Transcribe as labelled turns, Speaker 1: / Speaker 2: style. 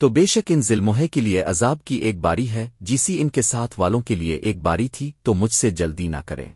Speaker 1: تو بے شک ان ظلموہے کے لیے عذاب کی ایک باری ہے جی جسی ان کے ساتھ والوں کے لیے ایک باری تھی، تو مجھ سے جلدی نہ کریں۔